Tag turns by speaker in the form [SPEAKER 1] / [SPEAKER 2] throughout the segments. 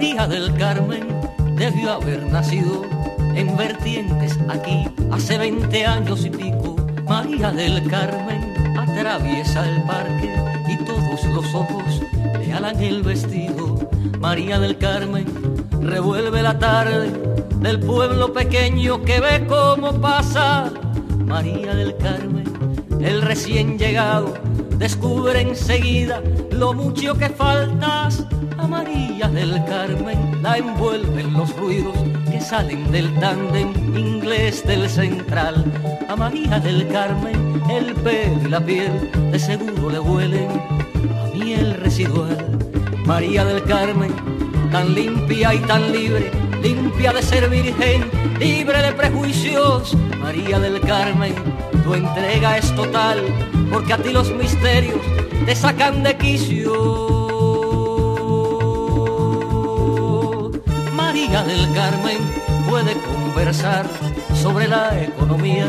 [SPEAKER 1] María del Carmen debió haber nacido en vertientes aquí hace 20 años y pico. María del Carmen atraviesa el parque y todos los ojos le alan el vestido. María del Carmen revuelve la tarde del pueblo pequeño que ve cómo pasa. María del Carmen, el recién llegado, descubre enseguida lo mucho que faltas. A María del Carmen la envuelven los ruidos que salen del tándem inglés del central. A María del Carmen el pelo y la piel de seguro le huelen a miel residual. María del Carmen, tan limpia y tan libre, limpia de ser virgen, libre de prejuicios. María del Carmen, tu entrega es total, porque a ti los misterios te sacan de quicio. María del Carmen puede conversar sobre la economía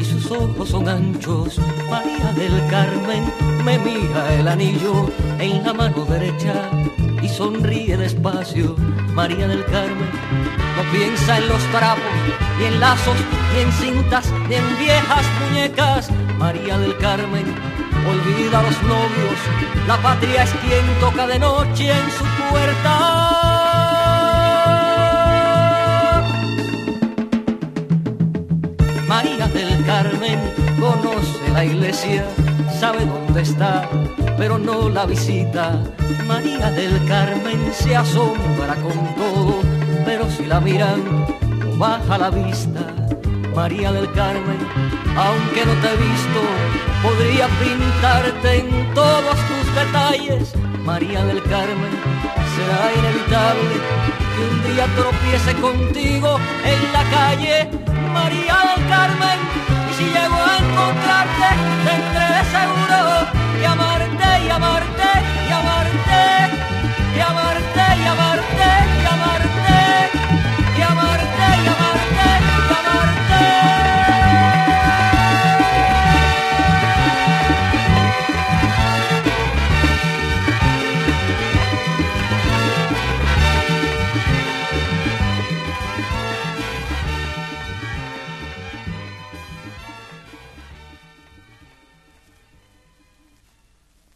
[SPEAKER 1] y sus ojos son anchos. María del Carmen me mira el anillo en la mano derecha sonríe despacio. María del Carmen no piensa en los trapos, ni en lazos, ni en cintas, ni en viejas muñecas. María del Carmen olvida a los novios, la patria es quien toca de noche en su puerta. María del Carmen la iglesia, sabe dónde está, pero no la visita. María del Carmen se asombra con todo, pero si la miran, no baja la vista. María del Carmen, aunque no te he visto, podría pintarte en todos tus detalles. María del Carmen, será inevitable que un día tropiece contigo en la calle. María del Carmen, y si llego a encontrarte, tendré seguro